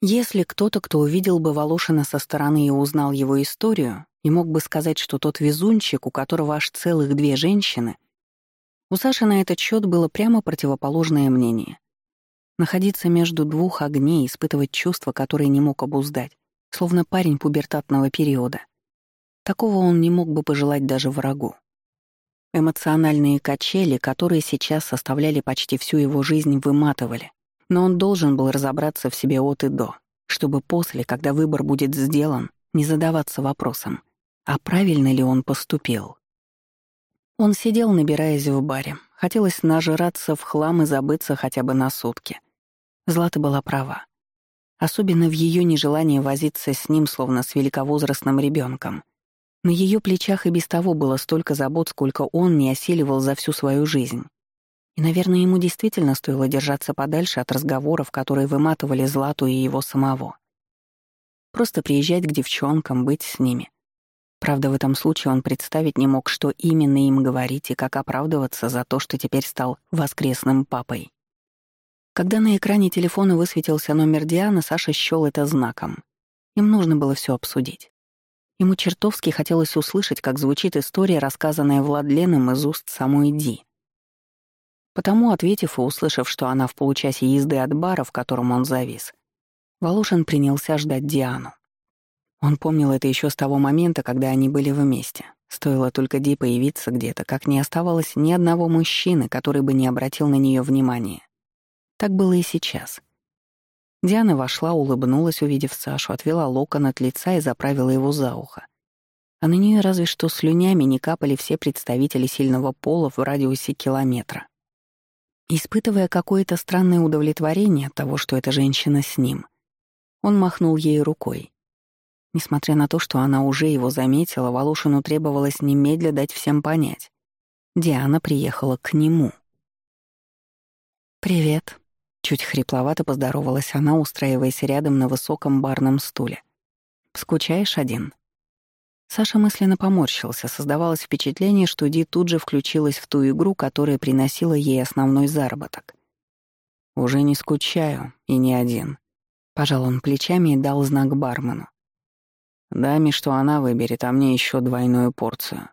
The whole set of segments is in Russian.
Если кто-то, кто увидел бы Волошина со стороны и узнал его историю, и мог бы сказать, что тот везунчик, у которого аж целых две женщины, у Саши на этот счет было прямо противоположное мнение. Находиться между двух огней, испытывать чувства, которые не мог обуздать, словно парень пубертатного периода. Такого он не мог бы пожелать даже врагу. Эмоциональные качели, которые сейчас составляли почти всю его жизнь, выматывали. Но он должен был разобраться в себе от и до, чтобы после, когда выбор будет сделан, не задаваться вопросом, а правильно ли он поступил. Он сидел, набираясь в баре. Хотелось нажраться в хлам и забыться хотя бы на сутки. Злата была права. Особенно в ее нежелании возиться с ним, словно с великовозрастным ребенком. На ее плечах и без того было столько забот, сколько он не осиливал за всю свою жизнь. И, наверное, ему действительно стоило держаться подальше от разговоров, которые выматывали Злату и его самого. Просто приезжать к девчонкам, быть с ними. Правда, в этом случае он представить не мог, что именно им говорить и как оправдываться за то, что теперь стал воскресным папой. Когда на экране телефона высветился номер Дианы, Саша счёл это знаком. Им нужно было все обсудить. Ему чертовски хотелось услышать, как звучит история, рассказанная Владленом из уст самой Ди. Потому, ответив и услышав, что она в получасе езды от бара, в котором он завис, Волошин принялся ждать Диану. Он помнил это еще с того момента, когда они были вместе. Стоило только Ди появиться где-то, как не оставалось ни одного мужчины, который бы не обратил на нее внимания. Так было и сейчас. Диана вошла, улыбнулась, увидев Сашу, отвела локон от лица и заправила его за ухо. А на нее разве что слюнями не капали все представители сильного пола в радиусе километра. Испытывая какое-то странное удовлетворение от того, что эта женщина с ним, он махнул ей рукой. Несмотря на то, что она уже его заметила, Волошину требовалось немедля дать всем понять. Диана приехала к нему. «Привет», — чуть хрипловато поздоровалась она, устраиваясь рядом на высоком барном стуле. «Скучаешь один?» Саша мысленно поморщился, создавалось впечатление, что Ди тут же включилась в ту игру, которая приносила ей основной заработок. «Уже не скучаю, и не один», — пожал он плечами и дал знак бармену. «Даме, что она выберет, а мне еще двойную порцию».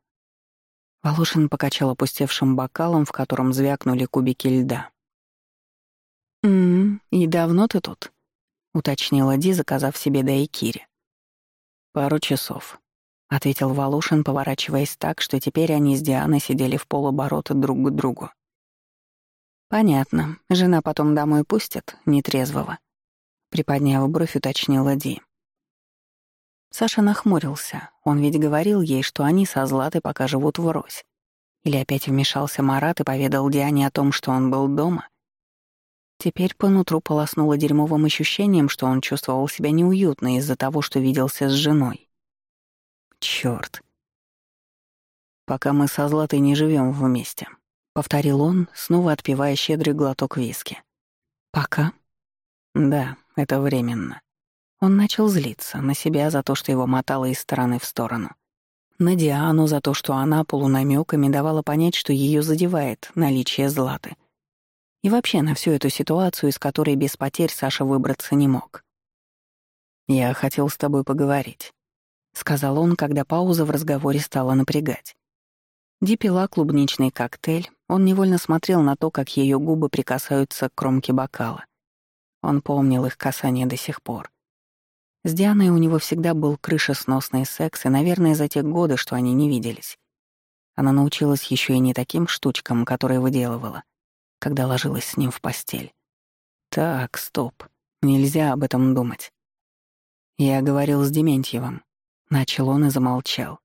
Волошин покачал опустевшим бокалом, в котором звякнули кубики льда. «М-м, и давно ты тут?» — уточнила Ди, заказав себе дайкири. «Пару часов», — ответил Волошин, поворачиваясь так, что теперь они с Дианой сидели в полоборота друг к другу. «Понятно. Жена потом домой пустит, нетрезвого», — приподняв бровь, уточнила Ди. Саша нахмурился. Он ведь говорил ей, что они со Златой пока живут врозь. Или опять вмешался Марат и поведал Диане о том, что он был дома. Теперь по нутру полоснуло дерьмовым ощущением, что он чувствовал себя неуютно из-за того, что виделся с женой. Чёрт. Пока мы со Златой не живем вместе, повторил он, снова отпивая щедрый глоток виски. Пока? Да, это временно. Он начал злиться на себя за то, что его мотало из стороны в сторону. На Диану за то, что она полунамёками давала понять, что её задевает наличие Златы. И вообще на всю эту ситуацию, из которой без потерь Саша выбраться не мог. «Я хотел с тобой поговорить», — сказал он, когда пауза в разговоре стала напрягать. Ди пила клубничный коктейль, он невольно смотрел на то, как ее губы прикасаются к кромке бокала. Он помнил их касание до сих пор. С Дианой у него всегда был крышесносный секс, и, наверное, за те годы, что они не виделись. Она научилась еще и не таким штучкам, которые выделывала, когда ложилась с ним в постель. Так, стоп, нельзя об этом думать. Я говорил с Дементьевым. Начал он и замолчал.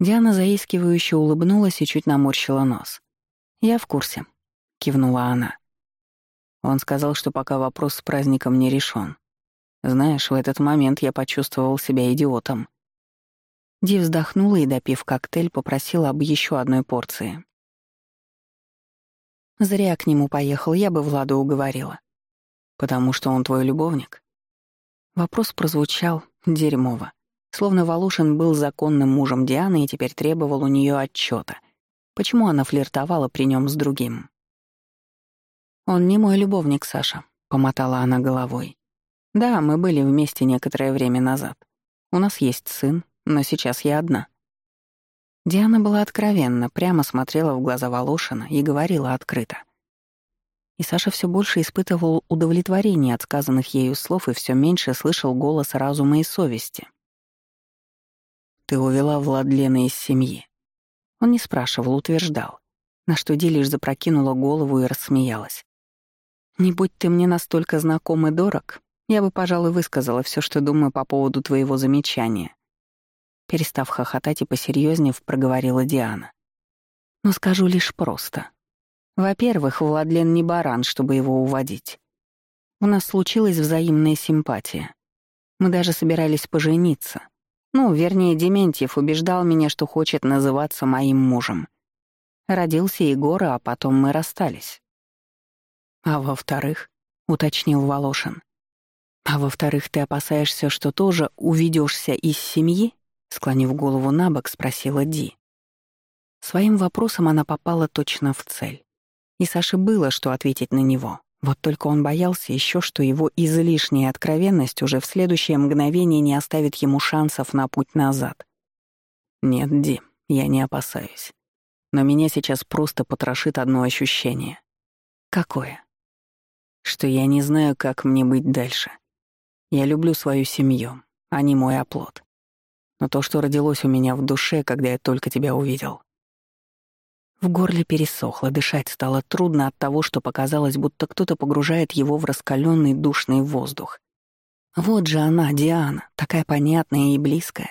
Диана заискивающе улыбнулась и чуть наморщила нос. «Я в курсе», — кивнула она. Он сказал, что пока вопрос с праздником не решен. Знаешь, в этот момент я почувствовал себя идиотом. Ди вздохнула и, допив коктейль, попросила об еще одной порции. Зря к нему поехал, я бы Владу уговорила. Потому что он твой любовник? Вопрос прозвучал дерьмово. Словно Волошин был законным мужем Дианы и теперь требовал у нее отчета. Почему она флиртовала при нем с другим? «Он не мой любовник, Саша», — помотала она головой. Да, мы были вместе некоторое время назад. У нас есть сын, но сейчас я одна. Диана была откровенна, прямо смотрела в глаза Волошина и говорила открыто. И Саша все больше испытывал удовлетворение от сказанных ею слов и все меньше слышал голос разума и совести. «Ты увела Владлена из семьи». Он не спрашивал, утверждал, на что Ди лишь запрокинула голову и рассмеялась. «Не будь ты мне настолько знаком и дорог, я бы, пожалуй, высказала все, что думаю по поводу твоего замечания. Перестав хохотать и посерьезнее, проговорила Диана. Но скажу лишь просто. Во-первых, Владлен не баран, чтобы его уводить. У нас случилась взаимная симпатия. Мы даже собирались пожениться. Ну, вернее, Дементьев убеждал меня, что хочет называться моим мужем. Родился Егор, а потом мы расстались. А во-вторых, — уточнил Волошин, — а во-вторых, ты опасаешься, что тоже уведешься из семьи? Склонив голову на бок, спросила Ди. Своим вопросом она попала точно в цель. И Саше было, что ответить на него. Вот только он боялся еще, что его излишняя откровенность уже в следующее мгновение не оставит ему шансов на путь назад. «Нет, Ди, я не опасаюсь. Но меня сейчас просто потрошит одно ощущение». «Какое?» «Что я не знаю, как мне быть дальше. Я люблю свою семью, а не мой оплот но то, что родилось у меня в душе, когда я только тебя увидел. В горле пересохло, дышать стало трудно от того, что показалось, будто кто-то погружает его в раскаленный душный воздух. Вот же она, Диана, такая понятная и близкая.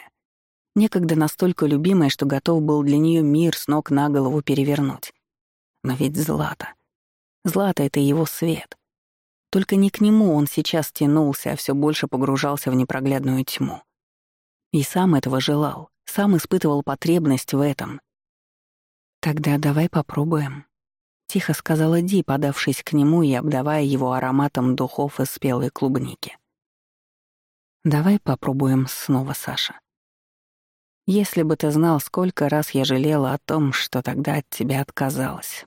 Некогда настолько любимая, что готов был для нее мир с ног на голову перевернуть. Но ведь Злата. Злата — это его свет. Только не к нему он сейчас тянулся, а все больше погружался в непроглядную тьму. И сам этого желал, сам испытывал потребность в этом. «Тогда давай попробуем», — тихо сказала Ди, подавшись к нему и обдавая его ароматом духов из спелой клубники. «Давай попробуем снова, Саша. Если бы ты знал, сколько раз я жалела о том, что тогда от тебя отказалась».